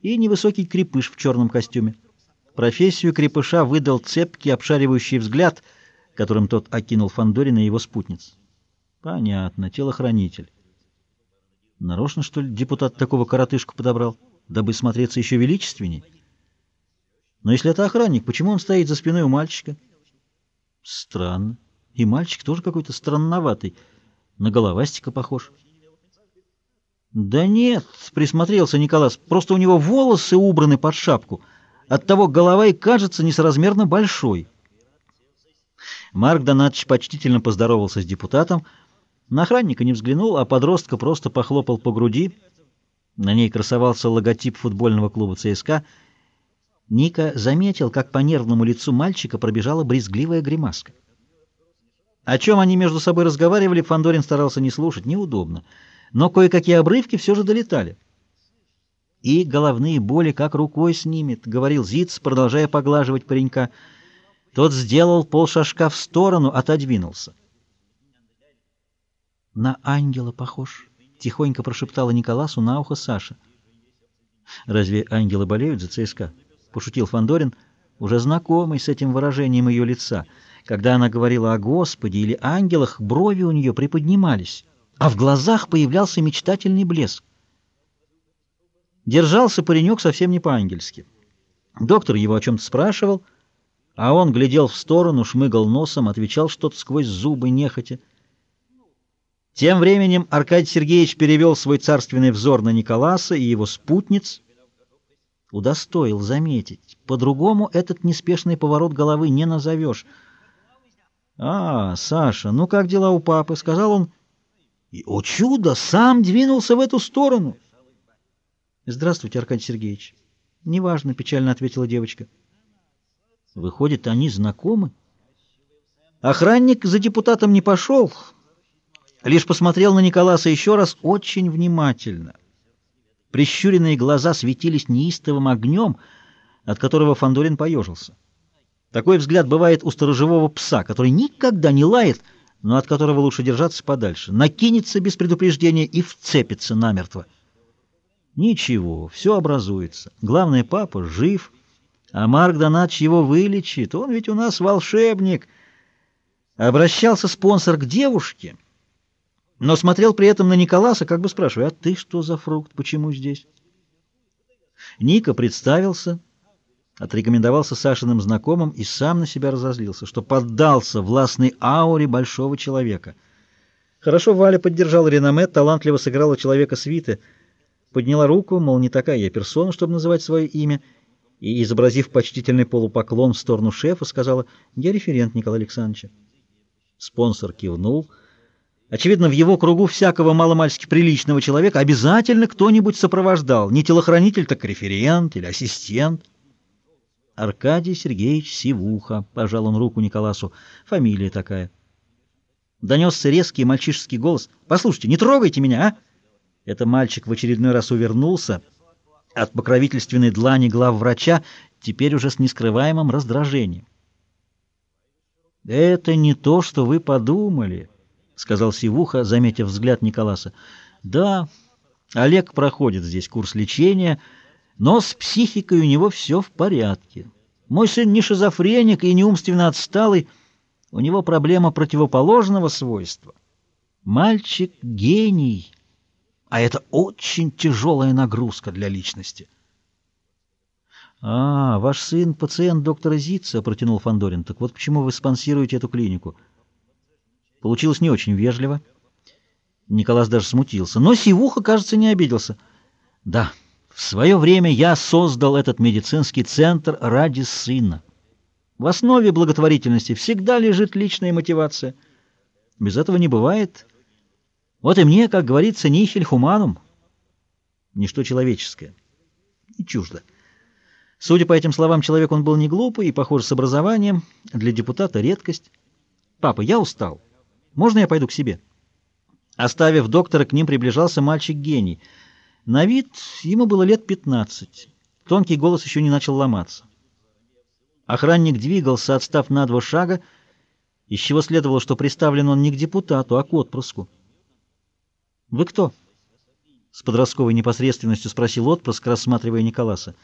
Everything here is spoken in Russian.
и невысокий крепыш в черном костюме. Профессию крепыша выдал цепкий обшаривающий взгляд, которым тот окинул Фандорина и его спутниц. Понятно, телохранитель. Нарочно, что ли, депутат такого коротышку подобрал, дабы смотреться еще величественней? Но если это охранник, почему он стоит за спиной у мальчика? Странно. И мальчик тоже какой-то странноватый. На головастика похож. Да нет, присмотрелся Николас, просто у него волосы убраны под шапку. Оттого голова и кажется несоразмерно большой. Марк Донатович почтительно поздоровался с депутатом, на охранника не взглянул, а подростка просто похлопал по груди. На ней красовался логотип футбольного клуба ЦСКА. Ника заметил, как по нервному лицу мальчика пробежала брезгливая гримаска. О чем они между собой разговаривали, Фандорин старался не слушать, неудобно. Но кое-какие обрывки все же долетали. «И головные боли как рукой снимет», — говорил Зиц, продолжая поглаживать паренька. Тот сделал полшажка в сторону, отодвинулся. «На ангела похож», — тихонько прошептала Николасу на ухо Саша. «Разве ангелы болеют за ЦСКА?» — пошутил Фандорин, уже знакомый с этим выражением ее лица. Когда она говорила о Господе или ангелах, брови у нее приподнимались, а в глазах появлялся мечтательный блеск. Держался паренек совсем не по-ангельски. Доктор его о чем-то спрашивал, а он глядел в сторону, шмыгал носом, отвечал что-то сквозь зубы нехотя. Тем временем Аркадий Сергеевич перевел свой царственный взор на Николаса и его спутниц, удостоил заметить. По-другому этот неспешный поворот головы не назовешь. «А, Саша, ну как дела у папы?» — сказал он. И, о чудо, сам двинулся в эту сторону. «Здравствуйте, Аркадий Сергеевич». «Неважно», — печально ответила девочка. «Выходит, они знакомы?» Охранник за депутатом не пошел, лишь посмотрел на Николаса еще раз очень внимательно. Прищуренные глаза светились неистовым огнем, от которого Фандорин поежился. Такой взгляд бывает у сторожевого пса, который никогда не лает, но от которого лучше держаться подальше, накинется без предупреждения и вцепится намертво. Ничего, все образуется. Главное, папа жив, а Марк Донач его вылечит. Он ведь у нас волшебник. Обращался спонсор к девушке — но смотрел при этом на Николаса, как бы спрашивая, «А ты что за фрукт? Почему здесь?» Ника представился, отрекомендовался Сашиным знакомым и сам на себя разозлился, что поддался властной ауре большого человека. Хорошо Валя поддержала реноме, талантливо сыграла человека свиты, подняла руку, мол, не такая я персона, чтобы называть свое имя, и, изобразив почтительный полупоклон в сторону шефа, сказала, «Я референт Николая Александровича». Спонсор кивнул, — Очевидно, в его кругу всякого маломальски приличного человека обязательно кто-нибудь сопровождал. Не телохранитель, так референт или ассистент. Аркадий Сергеевич Сивуха, пожал он руку Николасу. Фамилия такая. Донесся резкий мальчишеский голос. «Послушайте, не трогайте меня, а!» Это мальчик в очередной раз увернулся от покровительственной длани главврача, теперь уже с нескрываемым раздражением. «Это не то, что вы подумали». — сказал Сивуха, заметив взгляд Николаса. — Да, Олег проходит здесь курс лечения, но с психикой у него все в порядке. Мой сын не шизофреник и не умственно отсталый, у него проблема противоположного свойства. Мальчик — гений, а это очень тяжелая нагрузка для личности. — А, ваш сын — пациент доктора Зитца, — протянул Фандорин. Так вот почему вы спонсируете эту клинику — Получилось не очень вежливо. Николас даже смутился. Но Сивуха, кажется, не обиделся. Да, в свое время я создал этот медицинский центр ради сына. В основе благотворительности всегда лежит личная мотивация. Без этого не бывает. Вот и мне, как говорится, нихель хуманум. Ничто человеческое. И чуждо. Судя по этим словам, человек он был не глупый и, похоже, с образованием. Для депутата редкость. «Папа, я устал. Можно я пойду к себе?» Оставив доктора, к ним приближался мальчик-гений. На вид ему было лет пятнадцать. Тонкий голос еще не начал ломаться. Охранник двигался, отстав на два шага, из чего следовало, что приставлен он не к депутату, а к отпрыску. «Вы кто?» с подростковой непосредственностью спросил отпрыск, рассматривая Николаса.